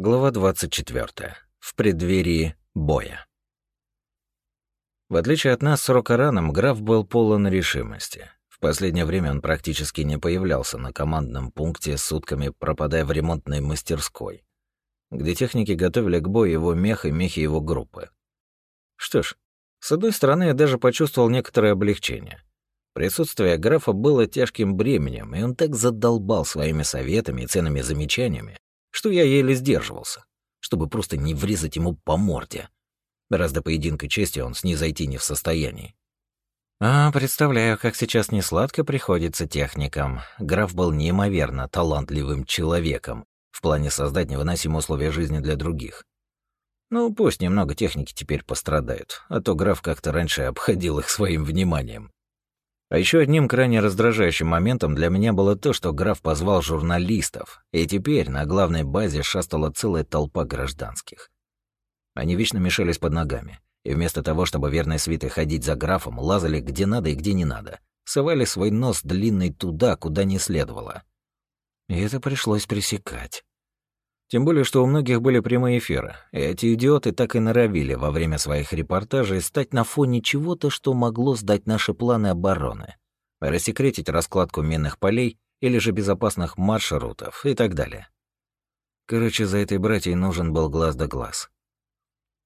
Глава 24. В преддверии боя. В отличие от нас с Рокараном, граф был полон решимости. В последнее время он практически не появлялся на командном пункте, сутками пропадая в ремонтной мастерской, где техники готовили к бою его мех и мехи его группы. Что ж, с одной стороны, я даже почувствовал некоторое облегчение. Присутствие графа было тяжким бременем, и он так задолбал своими советами и ценными замечаниями, что я еле сдерживался, чтобы просто не врезать ему по морде. Раз до поединка чести он снизойти не в состоянии. А, представляю, как сейчас несладко приходится техникам. Граф был неимоверно талантливым человеком в плане создать невыносимые условия жизни для других. Ну, пусть немного техники теперь пострадают, а то граф как-то раньше обходил их своим вниманием. А еще одним крайне раздражающим моментом для меня было то, что граф позвал журналистов, и теперь на главной базе шастала целая толпа гражданских. Они вечно мешались под ногами, и вместо того, чтобы верной свитой ходить за графом, лазали где надо и где не надо, совали свой нос длинный туда, куда не следовало. И это пришлось пресекать. Тем более, что у многих были прямые эфиры, и эти идиоты так и норовили во время своих репортажей стать на фоне чего-то, что могло сдать наши планы обороны, рассекретить раскладку минных полей или же безопасных маршрутов и так далее. Короче, за этой братьей нужен был глаз да глаз.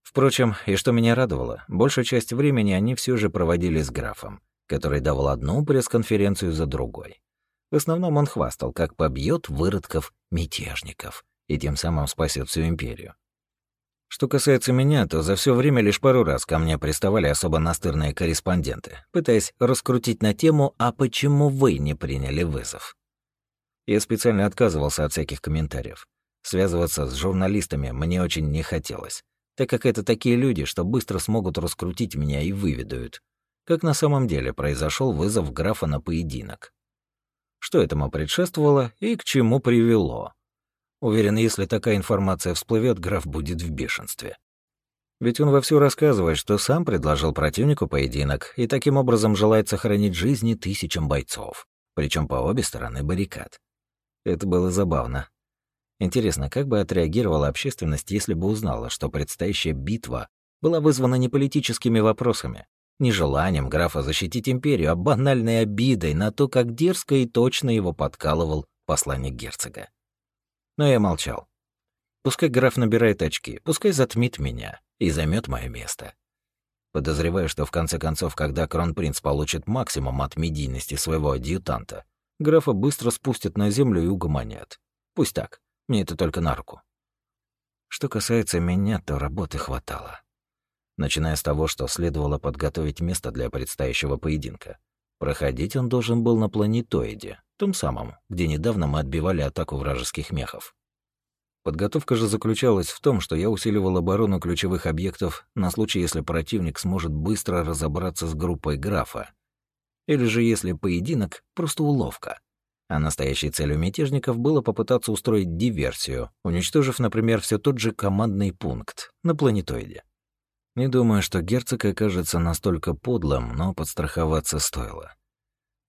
Впрочем, и что меня радовало, большую часть времени они все же проводили с графом, который давал одну пресс-конференцию за другой. В основном он хвастал, как побьет выродков мятежников — и тем самым спасет всю империю. Что касается меня, то за все время лишь пару раз ко мне приставали особо настырные корреспонденты, пытаясь раскрутить на тему «А почему вы не приняли вызов?». Я специально отказывался от всяких комментариев. Связываться с журналистами мне очень не хотелось, так как это такие люди, что быстро смогут раскрутить меня и выведают, как на самом деле произошел вызов графа на поединок. Что этому предшествовало и к чему привело. Уверен, если такая информация всплывет, граф будет в бешенстве. Ведь он вовсю рассказывает, что сам предложил противнику поединок и таким образом желает сохранить жизни тысячам бойцов, причем по обе стороны баррикад. Это было забавно. Интересно, как бы отреагировала общественность, если бы узнала, что предстоящая битва была вызвана не политическими вопросами, не желанием графа защитить империю, а банальной обидой на то, как дерзко и точно его подкалывал посланник герцога. Но я молчал. Пускай граф набирает очки, пускай затмит меня и займет мое место. Подозреваю, что в конце концов, когда кронпринц получит максимум от медийности своего адъютанта, графа быстро спустят на землю и угомонят. Пусть так, мне это только на руку. Что касается меня, то работы хватало. Начиная с того, что следовало подготовить место для предстоящего поединка. Проходить он должен был на планетоиде, том самом, где недавно мы отбивали атаку вражеских мехов. Подготовка же заключалась в том, что я усиливал оборону ключевых объектов на случай, если противник сможет быстро разобраться с группой графа. Или же если поединок — просто уловка. А настоящей целью мятежников было попытаться устроить диверсию, уничтожив, например, все тот же командный пункт на планетоиде. Не думаю, что герцог окажется настолько подлым, но подстраховаться стоило.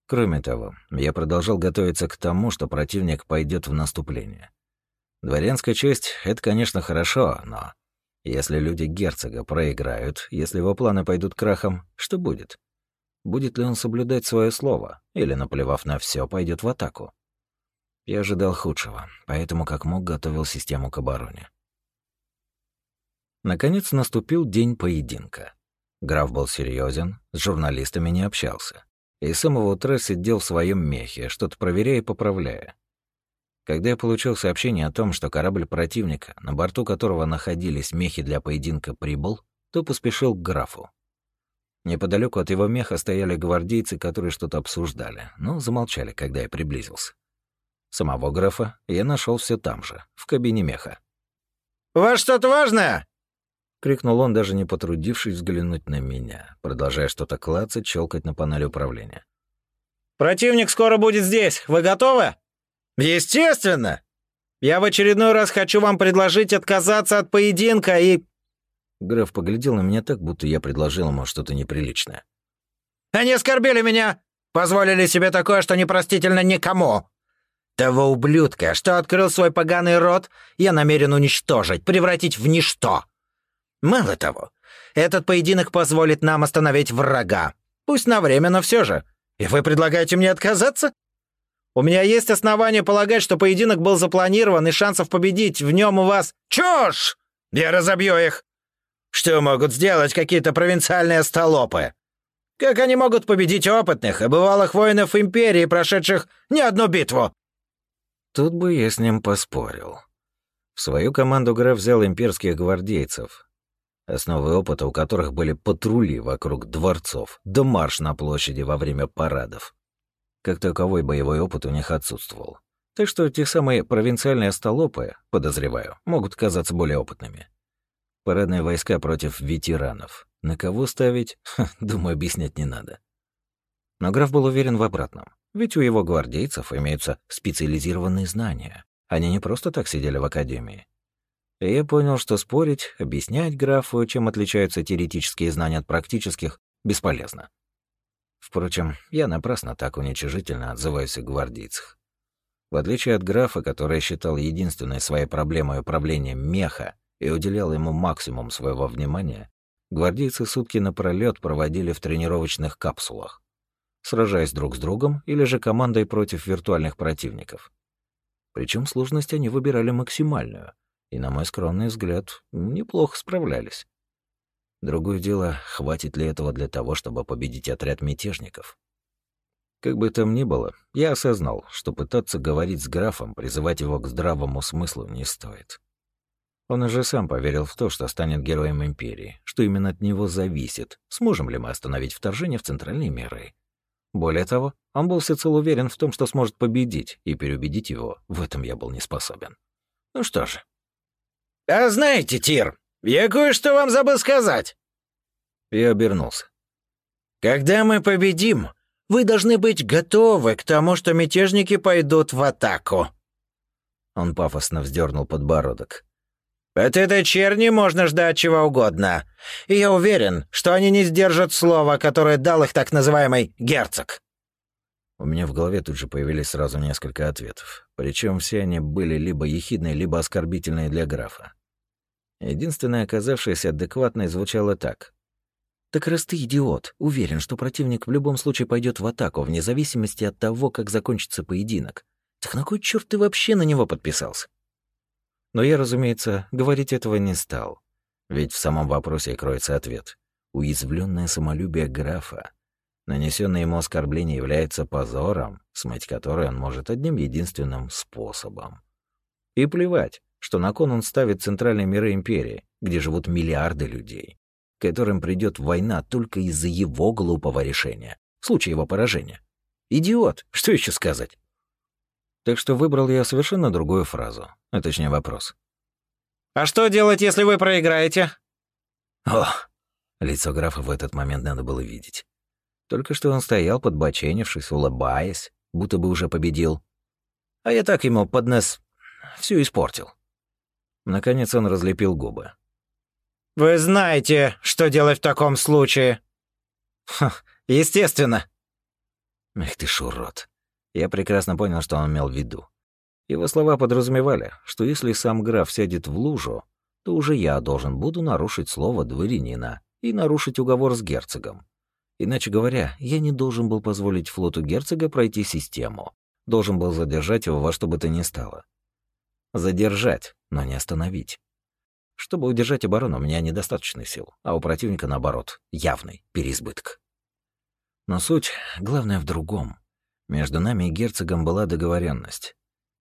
Кроме того, я продолжал готовиться к тому, что противник пойдет в наступление. Дворянская честь — это, конечно, хорошо, но если люди герцога проиграют, если его планы пойдут крахом, что будет? Будет ли он соблюдать свое слово, или, наплевав на все, пойдет в атаку? Я ожидал худшего, поэтому как мог готовил систему к обороне. Наконец наступил день поединка. Граф был серьезен, с журналистами не общался и с самого утра сидел в своем мехе, что-то проверяя и поправляя. Когда я получил сообщение о том, что корабль противника, на борту которого находились мехи для поединка, прибыл, то поспешил к графу. Неподалеку от его меха стояли гвардейцы, которые что-то обсуждали, но замолчали, когда я приблизился. Самого графа я нашел все там же, в кабине меха. «У вас что-то важное?» Крикнул он, даже не потрудившись взглянуть на меня, продолжая что-то клацать, щелкать на панели управления. «Противник скоро будет здесь. Вы готовы?» «Естественно! Я в очередной раз хочу вам предложить отказаться от поединка и...» Граф поглядел на меня так, будто я предложил ему что-то неприличное. «Они оскорбили меня! Позволили себе такое, что непростительно никому! Того ублюдка, что открыл свой поганый рот, я намерен уничтожить, превратить в ничто. Мало того, этот поединок позволит нам остановить врага. Пусть на время, но все же. И вы предлагаете мне отказаться? У меня есть основания полагать, что поединок был запланирован, и шансов победить в нем у вас... Чушь! Я разобью их! Что могут сделать какие-то провинциальные столопы? Как они могут победить опытных и бывалых воинов Империи, прошедших не одну битву? Тут бы я с ним поспорил. В свою команду граф взял имперских гвардейцев, основы опыта у которых были патрули вокруг дворцов, да марш на площади во время парадов. Как таковой боевой опыт у них отсутствовал. Так что те самые провинциальные столопы, подозреваю, могут казаться более опытными. Парадные войска против ветеранов. На кого ставить, Ха, думаю, объяснять не надо. Но граф был уверен в обратном. Ведь у его гвардейцев имеются специализированные знания. Они не просто так сидели в академии. Я понял, что спорить, объяснять графу, чем отличаются теоретические знания от практических, бесполезно. Впрочем, я напрасно так уничижительно отзываюсь о гвардейцах. В отличие от графа, который считал единственной своей проблемой управления меха и уделял ему максимум своего внимания, гвардейцы сутки напролёт проводили в тренировочных капсулах сражаясь друг с другом или же командой против виртуальных противников. Причем сложность они выбирали максимальную, и, на мой скромный взгляд, неплохо справлялись. Другое дело, хватит ли этого для того, чтобы победить отряд мятежников. Как бы там ни было, я осознал, что пытаться говорить с графом, призывать его к здравому смыслу не стоит. Он уже сам поверил в то, что станет героем Империи, что именно от него зависит, сможем ли мы остановить вторжение в центральные миры. Более того, он был всецело уверен в том, что сможет победить, и переубедить его в этом я был не способен. Ну что же. «А знаете, Тир, я кое-что вам забыл сказать!» Я обернулся. «Когда мы победим, вы должны быть готовы к тому, что мятежники пойдут в атаку». Он пафосно вздернул подбородок. От этой черни можно ждать чего угодно. И я уверен, что они не сдержат слова, которое дал их так называемый герцог». У меня в голове тут же появились сразу несколько ответов. Причем все они были либо ехидные, либо оскорбительные для графа. Единственное, оказавшееся адекватной, звучало так. «Так раз ты идиот, уверен, что противник в любом случае пойдет в атаку, вне зависимости от того, как закончится поединок. Так на кой черт ты вообще на него подписался?» Но я, разумеется, говорить этого не стал. Ведь в самом вопросе кроется ответ. Уязвленное самолюбие графа. Нанесенное ему оскорбление является позором, смыть который он может одним единственным способом. И плевать, что на кон он ставит центральные миры империи, где живут миллиарды людей, которым придет война только из-за его глупого решения, в случае его поражения. Идиот, что еще сказать? Так что выбрал я совершенно другую фразу, а точнее вопрос. «А что делать, если вы проиграете?» О, лицо графа в этот момент надо было видеть. Только что он стоял, подбоченившись, улыбаясь, будто бы уже победил. А я так ему под нос всю испортил. Наконец он разлепил губы. «Вы знаете, что делать в таком случае?» «Ха, естественно». «Эх ты шурот. Я прекрасно понял, что он имел в виду. Его слова подразумевали, что если сам граф сядет в лужу, то уже я должен буду нарушить слово дворянина и нарушить уговор с герцогом. Иначе говоря, я не должен был позволить флоту герцога пройти систему, должен был задержать его во что бы то ни стало. Задержать, но не остановить. Чтобы удержать оборону, у меня недостаточно сил, а у противника, наоборот, явный переизбыток. Но суть, главное, в другом. Между нами и герцогом была договоренность.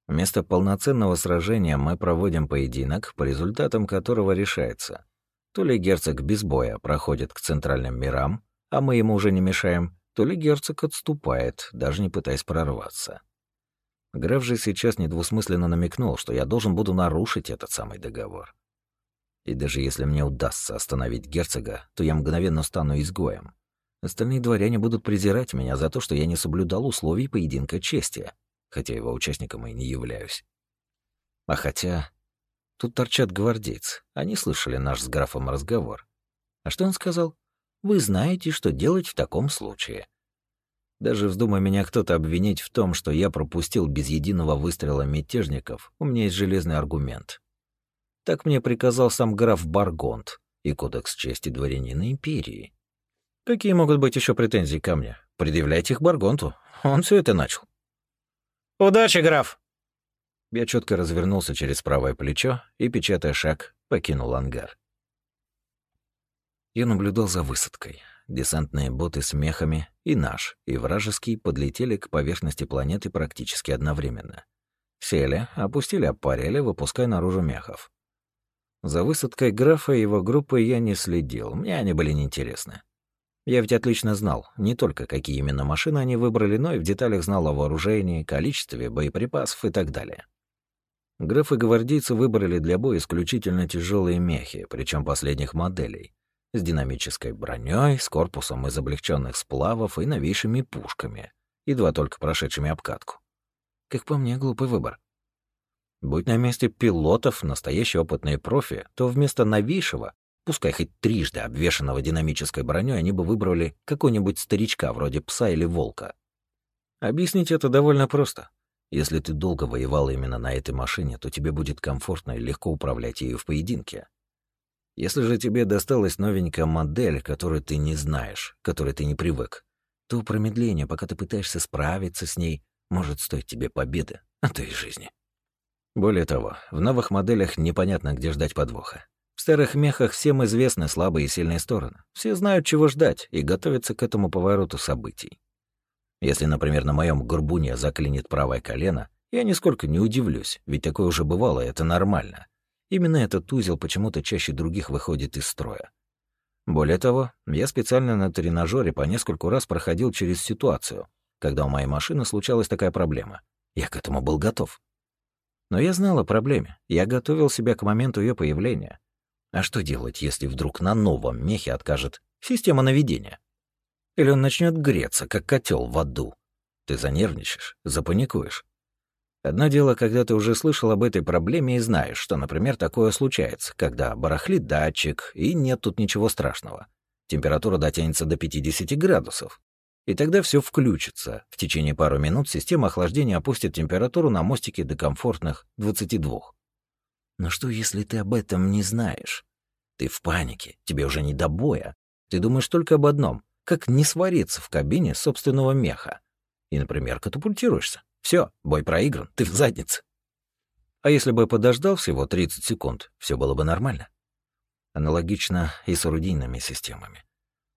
Вместо полноценного сражения мы проводим поединок, по результатам которого решается, то ли герцог без боя проходит к центральным мирам, а мы ему уже не мешаем, то ли герцог отступает, даже не пытаясь прорваться. Граф же сейчас недвусмысленно намекнул, что я должен буду нарушить этот самый договор. И даже если мне удастся остановить герцога, то я мгновенно стану изгоем. Остальные дворяне будут презирать меня за то, что я не соблюдал условий поединка чести, хотя его участником и не являюсь. А хотя... Тут торчат гвардейцы. Они слышали наш с графом разговор. А что он сказал? Вы знаете, что делать в таком случае. Даже вздумай меня кто-то обвинить в том, что я пропустил без единого выстрела мятежников, у меня есть железный аргумент. Так мне приказал сам граф Баргонт и Кодекс чести дворянина империи. Какие могут быть еще претензии ко мне? Предъявляйте их Баргонту. Он все это начал. «Удачи, граф!» Я четко развернулся через правое плечо и, печатая шаг, покинул ангар. Я наблюдал за высадкой. Десантные боты с мехами и наш, и вражеский подлетели к поверхности планеты практически одновременно. Сели, опустили аппарели, выпуская наружу мехов. За высадкой графа и его группы я не следил, мне они были неинтересны. Я ведь отлично знал не только, какие именно машины они выбрали, но и в деталях знал о вооружении, количестве боеприпасов и так далее. Граф и гвардейцы выбрали для боя исключительно тяжелые мехи, причем последних моделей, с динамической броней, с корпусом из облегченных сплавов и новейшими пушками, едва только прошедшими обкатку. Как по мне, глупый выбор. Будь на месте пилотов настоящие опытные профи, то вместо новейшего Пускай хоть трижды обвешанного динамической броней, они бы выбрали какого-нибудь старичка вроде пса или волка. Объяснить это довольно просто. Если ты долго воевал именно на этой машине, то тебе будет комфортно и легко управлять ею в поединке. Если же тебе досталась новенькая модель, которую ты не знаешь, которой ты не привык, то промедление, пока ты пытаешься справиться с ней, может стоить тебе победы, а то и жизни. Более того, в новых моделях непонятно, где ждать подвоха. В старых мехах всем известны слабые и сильные стороны. Все знают, чего ждать, и готовятся к этому повороту событий. Если, например, на моем горбуне заклинит правое колено, я нисколько не удивлюсь, ведь такое уже бывало, и это нормально. Именно этот узел почему-то чаще других выходит из строя. Более того, я специально на тренажере по нескольку раз проходил через ситуацию, когда у моей машины случалась такая проблема. Я к этому был готов. Но я знал о проблеме, я готовил себя к моменту ее появления, а что делать, если вдруг на новом мехе откажет система наведения? Или он начнет греться, как котел в аду? Ты занервничаешь, запаникуешь. Одно дело, когда ты уже слышал об этой проблеме и знаешь, что, например, такое случается, когда барахлит датчик, и нет тут ничего страшного. Температура дотянется до 50 градусов. И тогда все включится. В течение пару минут система охлаждения опустит температуру на мостике до комфортных 22. Но что, если ты об этом не знаешь? Ты в панике, тебе уже не до боя. Ты думаешь только об одном — как не свариться в кабине собственного меха. И, например, катапультируешься. Все, бой проигран, ты в заднице. А если бы подождал всего 30 секунд, все было бы нормально. Аналогично и с орудийными системами.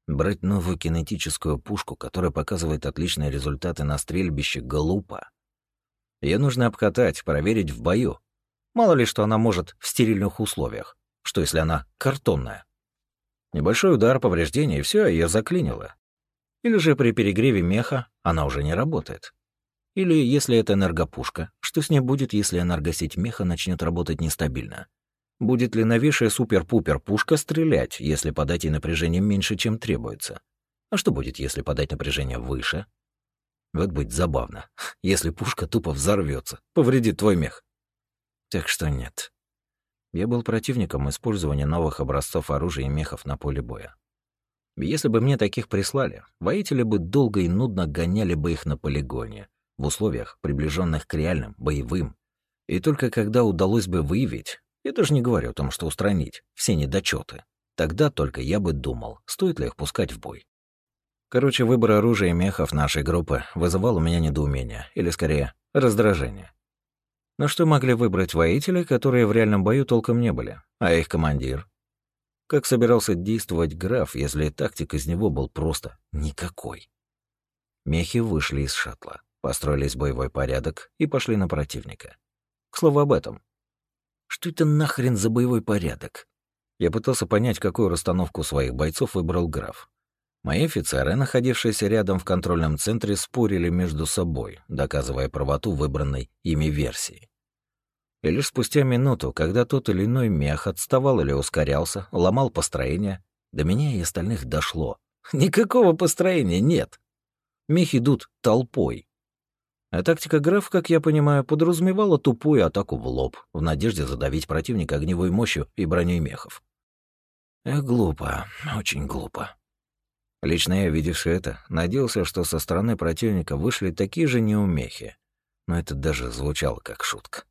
Брать новую кинетическую пушку, которая показывает отличные результаты на стрельбище, глупо. Ее нужно обкатать, проверить в бою, Мало ли, что она может в стерильных условиях. Что, если она картонная? Небольшой удар, повреждение, и все, ее заклинило. Или же при перегреве меха она уже не работает. Или если это энергопушка, что с ней будет, если энергосеть меха начнет работать нестабильно? Будет ли новейшая супер-пупер пушка стрелять, если подать ей напряжение меньше, чем требуется? А что будет, если подать напряжение выше? Вот будет забавно, если пушка тупо взорвется, повредит твой мех. Так что нет. Я был противником использования новых образцов оружия и мехов на поле боя. Если бы мне таких прислали, воители бы долго и нудно гоняли бы их на полигоне, в условиях, приближенных к реальным, боевым. И только когда удалось бы выявить, я даже не говорю о том, что устранить, все недочеты, тогда только я бы думал, стоит ли их пускать в бой. Короче, выбор оружия и мехов нашей группы вызывал у меня недоумение, или скорее, раздражение. Но что могли выбрать воители, которые в реальном бою толком не были, а их командир? Как собирался действовать граф, если тактик из него был просто никакой? Мехи вышли из шаттла, построились в боевой порядок и пошли на противника. К слову об этом. Что это нахрен за боевой порядок? Я пытался понять, какую расстановку своих бойцов выбрал граф. Мои офицеры, находившиеся рядом в контрольном центре, спорили между собой, доказывая правоту выбранной ими версии. И лишь спустя минуту, когда тот или иной мех отставал или ускорялся, ломал построение, до меня и остальных дошло. Никакого построения нет. Мех идут толпой. А тактика граф, как я понимаю, подразумевала тупую атаку в лоб, в надежде задавить противника огневой мощью и броней мехов. Эх, глупо, очень глупо. Лично я, видев все это, надеялся, что со стороны противника вышли такие же неумехи. Но это даже звучало как шутка.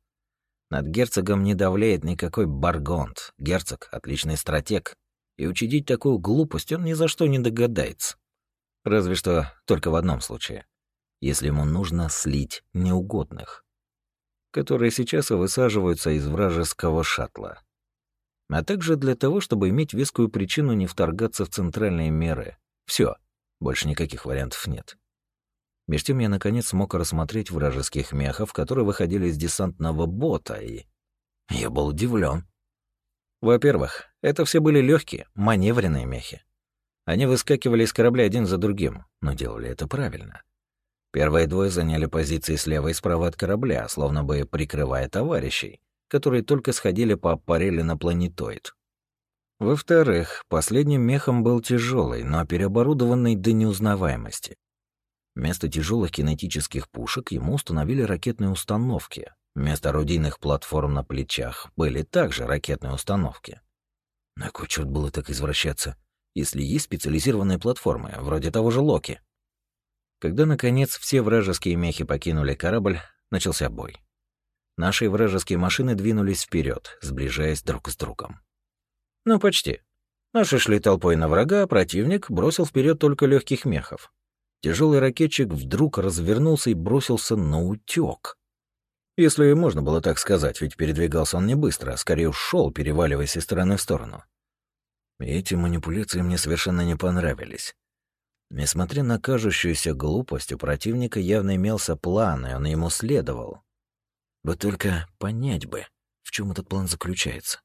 Над герцогом не давляет никакой баргонт. Герцог — отличный стратег. И учудить такую глупость он ни за что не догадается. Разве что только в одном случае. Если ему нужно слить неугодных, которые сейчас высаживаются из вражеского шаттла. А также для того, чтобы иметь вескую причину не вторгаться в центральные меры, все, больше никаких вариантов нет. Меж тем я наконец смог рассмотреть вражеских мехов, которые выходили из десантного бота, и... Я был удивлен. Во-первых, это все были легкие, маневренные мехи. Они выскакивали из корабля один за другим, но делали это правильно. Первые двое заняли позиции слева и справа от корабля, словно бы прикрывая товарищей, которые только сходили по аппарели на планетоид. Во-вторых, последним мехом был тяжелый, но переоборудованный до неузнаваемости. Вместо тяжелых кинетических пушек ему установили ракетные установки. Вместо орудийных платформ на плечах были также ракетные установки. На кой черт было так извращаться, если есть специализированные платформы, вроде того же Локи? Когда, наконец, все вражеские мехи покинули корабль, начался бой. Наши вражеские машины двинулись вперед, сближаясь друг с другом. Ну, почти. Наши шли толпой на врага, а противник бросил вперед только легких мехов. Тяжелый ракетчик вдруг развернулся и бросился на утёк. Если можно было так сказать, ведь передвигался он не быстро, а скорее ушел, переваливаясь из стороны в сторону. Эти манипуляции мне совершенно не понравились. Несмотря на кажущуюся глупость, у противника явно имелся план, и он ему следовал. Вот только понять бы, в чем этот план заключается.